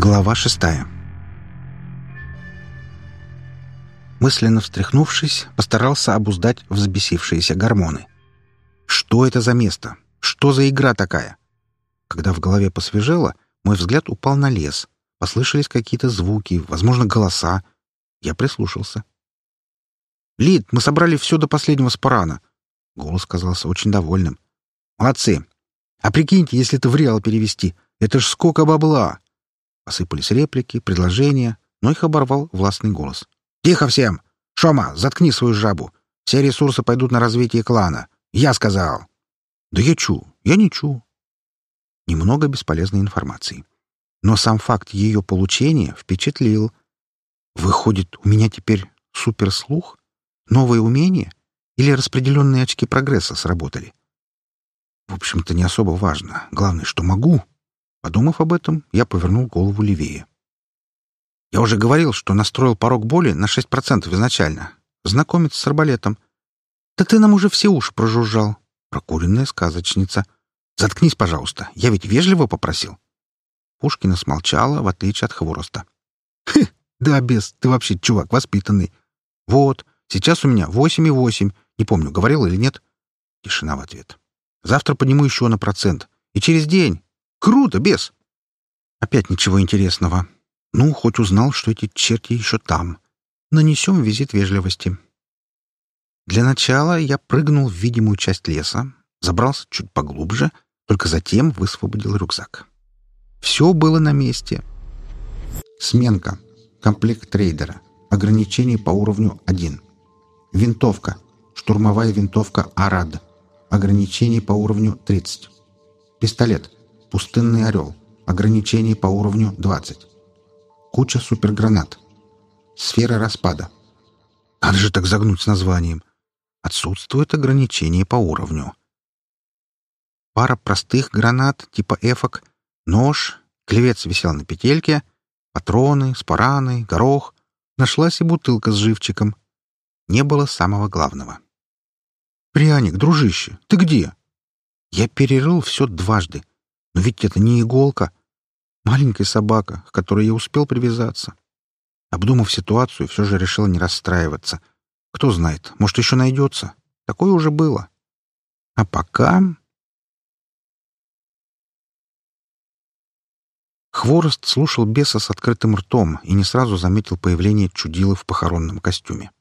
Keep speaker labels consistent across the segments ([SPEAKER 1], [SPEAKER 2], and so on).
[SPEAKER 1] Глава шестая Мысленно встряхнувшись, постарался обуздать взбесившиеся гормоны. Что это за место? Что за игра такая? Когда в голове посвежело, мой взгляд упал на лес. Послышались какие-то звуки, возможно, голоса. Я прислушался. «Лид, мы собрали все до последнего спарана!» Голос казался очень довольным. «Молодцы! А прикиньте, если это в реал перевести, это ж сколько бабла!» Посыпались реплики, предложения, но их оборвал властный голос. «Тихо всем! Шома, заткни свою жабу! Все ресурсы пойдут на развитие клана! Я сказал!» «Да я чу! Я не чу!» Немного бесполезной информации. Но сам факт ее получения впечатлил. Выходит, у меня теперь суперслух? Новое умение? Или распределенные очки прогресса сработали? В общем-то, не особо важно. Главное, что могу. Подумав об этом, я повернул голову левее. Я уже говорил, что настроил порог боли на 6% изначально. Знакомец с арбалетом. Да ты нам уже все уши прожужжал. Прокуренная сказочница. Заткнись, пожалуйста. Я ведь вежливо попросил. Пушкина смолчала, в отличие от хвороста. «Хе, да, без, ты вообще чувак воспитанный. Вот, сейчас у меня восемь и восемь. Не помню, говорил или нет. Тишина в ответ. Завтра подниму еще на процент. И через день. Круто, без. Опять ничего интересного. Ну, хоть узнал, что эти черти еще там. Нанесем визит вежливости. Для начала я прыгнул в видимую часть леса, забрался чуть поглубже, только затем высвободил рюкзак. Все было на месте. Сменка. Комплект трейдера. Ограничение по уровню 1. Винтовка. Штурмовая винтовка «Арад». Ограничение по уровню 30. Пистолет. Пустынный орел. Ограничение по уровню 20. Куча супергранат. Сфера распада. Надо же так загнуть с названием. Отсутствует ограничение по уровню. Пара простых гранат типа эфок, нож, клевец висел на петельке, патроны, спараны, горох. Нашлась и бутылка с живчиком. Не было самого главного. «Пряник, дружище, ты где?» Я перерыл все дважды. Но ведь это не иголка. Маленькая собака, к которой я успел привязаться. Обдумав ситуацию, все же решил не расстраиваться. Кто знает, может, еще найдется. Такое уже было. А пока... Хворост слушал беса с открытым ртом и не сразу заметил появление чудила в похоронном костюме.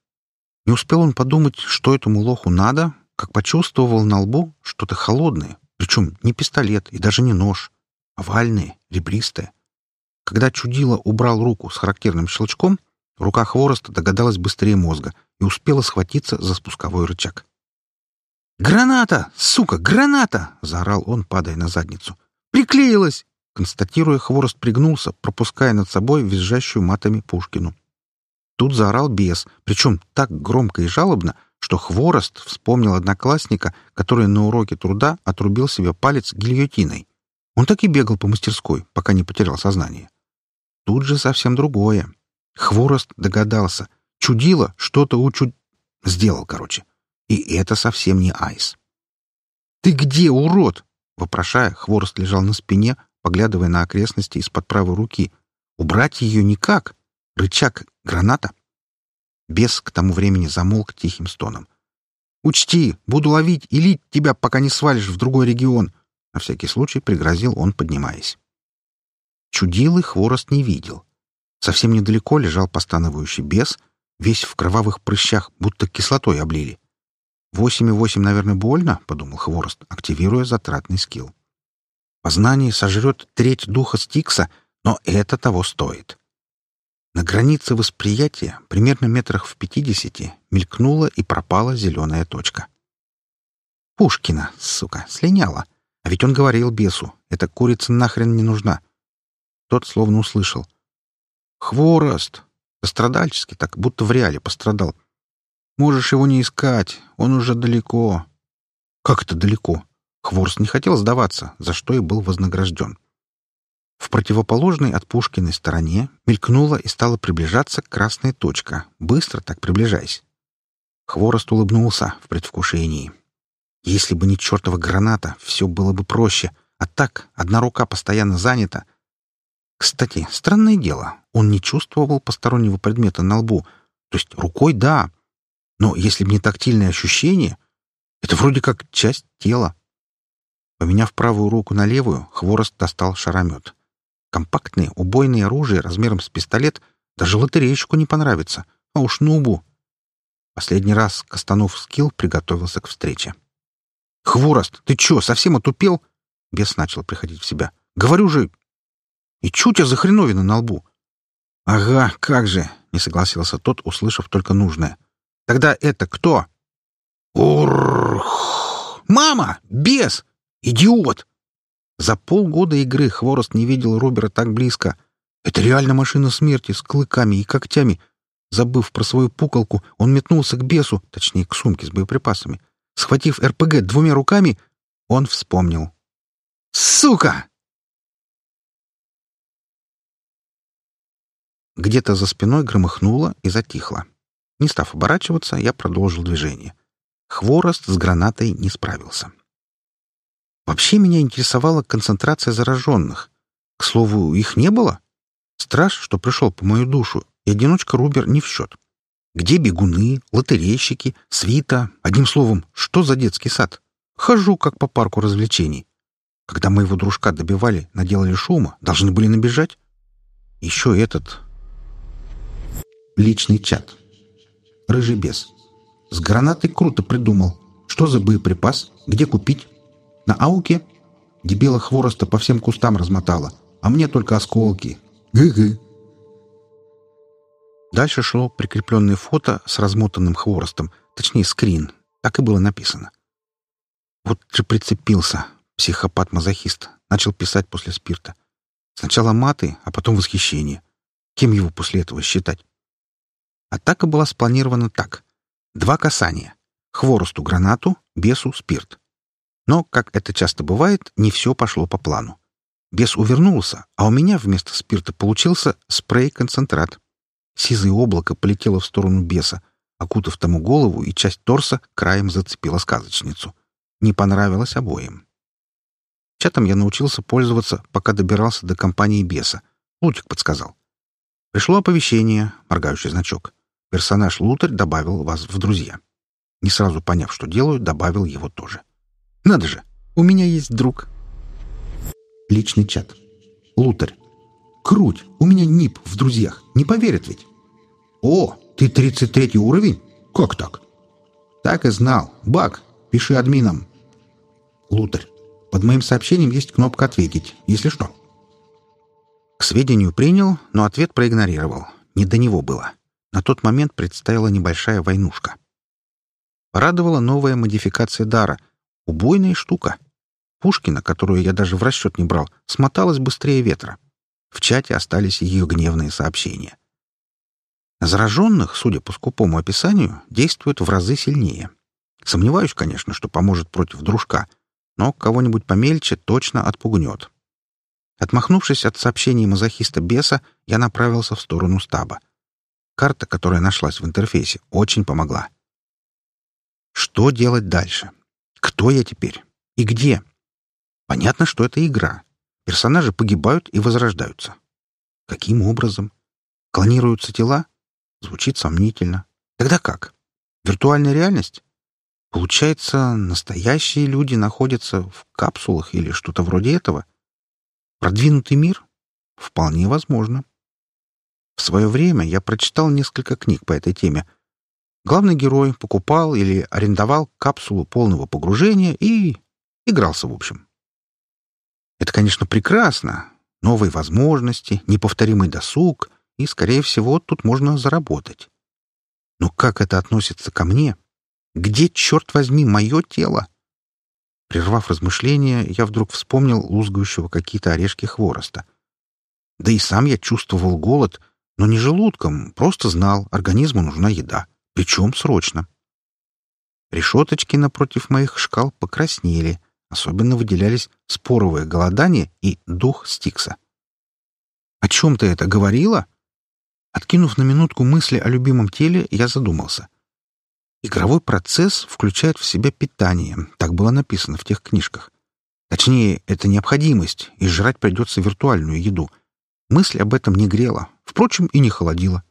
[SPEAKER 1] Не успел он подумать, что этому лоху надо, как почувствовал на лбу что-то холодное, причем не пистолет и даже не нож, овальное, ребристое. Когда чудило убрал руку с характерным щелчком, рука хвороста догадалась быстрее мозга и успела схватиться за спусковой рычаг. «Граната! Сука, граната!» — заорал он, падая на задницу. «Приклеилась!» Констатируя, хворост пригнулся, пропуская над собой визжащую матами Пушкину. Тут заорал бес, причем так громко и жалобно, что Хворост вспомнил одноклассника, который на уроке труда отрубил себе палец гильотиной. Он так и бегал по мастерской, пока не потерял сознание. Тут же совсем другое. Хворост догадался. Чудило что-то учу... Сделал, короче. И это совсем не айс. «Ты где, урод?» Вопрошая, Хворост лежал на спине, поглядывая на окрестности из-под правой руки. Убрать ее никак. Рычаг — граната. Бес к тому времени замолк тихим стоном. «Учти, буду ловить и лить тебя, пока не свалишь в другой регион!» На всякий случай пригрозил он, поднимаясь. Чудилы хворост не видел. Совсем недалеко лежал постановающий бес, весь в кровавых прыщах, будто кислотой облили. «Восемь и восемь, наверное, больно», — подумал Хворост, активируя затратный скилл. «Познание сожрет треть духа Стикса, но это того стоит». На границе восприятия, примерно метрах в пятидесяти, мелькнула и пропала зеленая точка. Пушкина, сука, слиняла. А ведь он говорил бесу, эта курица нахрен не нужна. Тот словно услышал. «Хворост!» Страдальчески так, будто в реале пострадал. «Можешь его не искать, он уже далеко». «Как это далеко?» Хворост не хотел сдаваться, за что и был вознагражден. В противоположной от Пушкиной стороне мелькнула и стала приближаться красная точка, быстро так приближаясь. Хворост улыбнулся в предвкушении. Если бы не чертова граната, все было бы проще. А так, одна рука постоянно занята. Кстати, странное дело, он не чувствовал постороннего предмета на лбу. То есть рукой — да, но если бы не тактильное ощущение, это вроде как часть тела. Поменяв правую руку на левую, Хворост достал шаромет. Компактное убойное оружие размером с пистолет даже лотерейщику не понравится, а уж нубу. Последний раз Костанов скилл приготовился к встрече. «Хворост, ты чё, совсем отупел?» Бес начал приходить в себя. «Говорю же, и чё у тебя за хреновина на лбу?» «Ага, как же!» — не согласился тот, услышав только нужное. «Тогда это кто?» «Урррх! Мама! Бес! Идиот!» За полгода игры Хворост не видел Робера так близко. Это реально машина смерти с клыками и когтями. Забыв про свою пуколку, он метнулся к бесу, точнее, к сумке с боеприпасами. Схватив РПГ двумя руками, он вспомнил. «Сука!» Где-то за спиной громыхнуло и затихло. Не став оборачиваться, я продолжил движение. Хворост с гранатой не справился. Вообще меня интересовала концентрация зараженных. К слову, их не было. Страж, что пришел по мою душу, и одиночка Рубер не в счет. Где бегуны, лотерейщики, свита? Одним словом, что за детский сад? Хожу, как по парку развлечений. Когда моего дружка добивали, наделали шума, должны были набежать. Еще этот... Личный чат. Рыжий бес. С гранатой круто придумал. Что за боеприпас? Где купить? На ауке дебила хвороста по всем кустам размотала, а мне только осколки. Гы-гы. Дальше шло прикрепленное фото с размотанным хворостом, точнее, скрин. Так и было написано. Вот же прицепился, психопат-мазохист. Начал писать после спирта. Сначала маты, а потом восхищение. Кем его после этого считать? Атака была спланирована так. Два касания. Хворосту гранату, бесу спирт. Но, как это часто бывает, не все пошло по плану. Бес увернулся, а у меня вместо спирта получился спрей-концентрат. Сизое облако полетело в сторону беса, окутав тому голову и часть торса краем зацепила сказочницу. Не понравилось обоим. Чатом я научился пользоваться, пока добирался до компании беса. Лутик подсказал. Пришло оповещение, моргающий значок. Персонаж Лутарь добавил вас в друзья. Не сразу поняв, что делаю, добавил его тоже. Надо же, у меня есть друг. Личный чат. Лутарь. Круть, у меня НИП в друзьях. Не поверят ведь. О, ты 33 уровень? Как так? Так и знал. Баг, пиши админам. Лутарь. Под моим сообщением есть кнопка «Ответить», если что. К сведению принял, но ответ проигнорировал. Не до него было. На тот момент предстояла небольшая войнушка. Порадовала новая модификация дара, Убойная штука. Пушкина, которую я даже в расчет не брал, смоталась быстрее ветра. В чате остались ее гневные сообщения. Зараженных, судя по скупому описанию, действует в разы сильнее. Сомневаюсь, конечно, что поможет против дружка, но кого-нибудь помельче точно отпугнет. Отмахнувшись от сообщений мазохиста беса, я направился в сторону стаба. Карта, которая нашлась в интерфейсе, очень помогла. Что делать дальше? Кто я теперь? И где? Понятно, что это игра. Персонажи погибают и возрождаются. Каким образом? Клонируются тела? Звучит сомнительно. Тогда как? Виртуальная реальность? Получается, настоящие люди находятся в капсулах или что-то вроде этого? Продвинутый мир? Вполне возможно. В свое время я прочитал несколько книг по этой теме, Главный герой покупал или арендовал капсулу полного погружения и игрался в общем. Это, конечно, прекрасно. Новые возможности, неповторимый досуг, и, скорее всего, тут можно заработать. Но как это относится ко мне? Где, черт возьми, мое тело? Прервав размышления, я вдруг вспомнил лузгающего какие-то орешки хвороста. Да и сам я чувствовал голод, но не желудком, просто знал, организму нужна еда. Причем срочно. Решеточки напротив моих шкал покраснели, особенно выделялись споровое голодание и дух Стикса. «О чем ты это говорила?» Откинув на минутку мысли о любимом теле, я задумался. Игровой процесс включает в себя питание, так было написано в тех книжках. Точнее, это необходимость, и жрать придется виртуальную еду. Мысль об этом не грела, впрочем, и не холодила.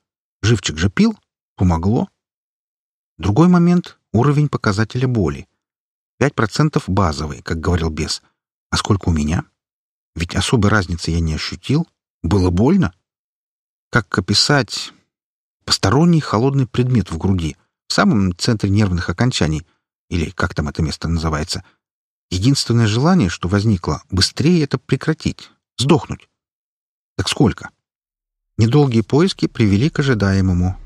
[SPEAKER 1] Живчик же пил, помогло. Другой момент — уровень показателя боли. Пять процентов базовый, как говорил бес. А сколько у меня? Ведь особой разницы я не ощутил. Было больно. Как описать посторонний холодный предмет в груди, в самом центре нервных окончаний, или как там это место называется. Единственное желание, что возникло, быстрее это прекратить, сдохнуть. Так сколько? Недолгие поиски привели к ожидаемому.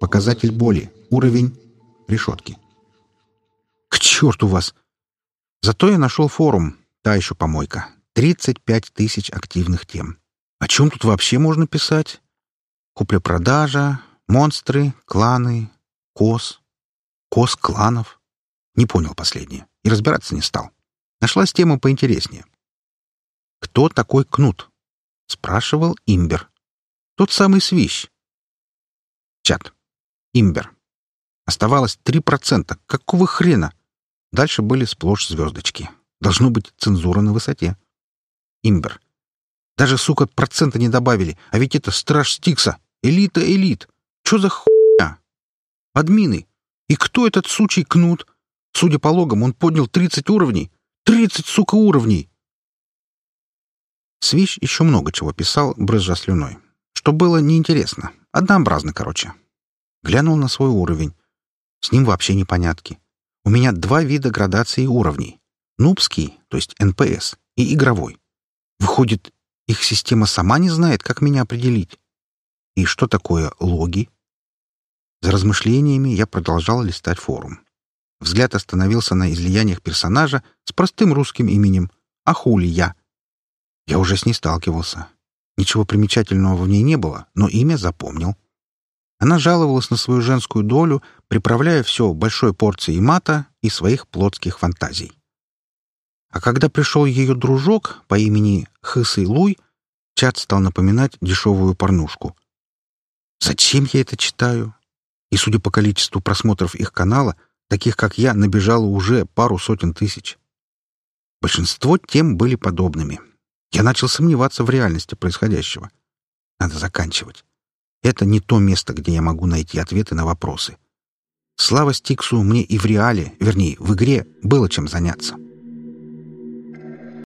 [SPEAKER 1] Показатель боли. Уровень решетки. К черту вас! Зато я нашел форум. Та еще помойка. 35 тысяч активных тем. О чем тут вообще можно писать? Купля-продажа, монстры, кланы, кос. Кос кланов. Не понял последнее. И разбираться не стал. Нашлась тема поинтереснее. Кто такой Кнут? Спрашивал Имбер. Тот самый свищ. Чат. Имбер. Оставалось три процента. Какого хрена? Дальше были сплошь звездочки. Должно быть цензура на высоте. Имбер. Даже, сука, процента не добавили. А ведь это страж Стикса. Элита элит. Чё за хуйня? Админы. И кто этот сучий кнут? Судя по логам, он поднял 30 уровней. 30, сука, уровней! Свищ еще много чего писал, брызжа слюной. Что было неинтересно. Однообразно, короче. Глянул на свой уровень. С ним вообще непонятки. У меня два вида градации уровней. Нубский, то есть НПС, и игровой. Выходит, их система сама не знает, как меня определить. И что такое логи? За размышлениями я продолжал листать форум. Взгляд остановился на излияниях персонажа с простым русским именем Ахулия. Я уже с ней сталкивался. Ничего примечательного в ней не было, но имя запомнил. Она жаловалась на свою женскую долю, приправляя все большой порцией мата и своих плотских фантазий. А когда пришел ее дружок по имени Хысы Луй, чат стал напоминать дешевую порнушку. Зачем я это читаю? И, судя по количеству просмотров их канала, таких, как я, набежало уже пару сотен тысяч. Большинство тем были подобными. Я начал сомневаться в реальности происходящего. Надо заканчивать. Это не то место, где я могу найти ответы на вопросы. Слава Стиксу мне и в реале, вернее, в игре, было чем заняться.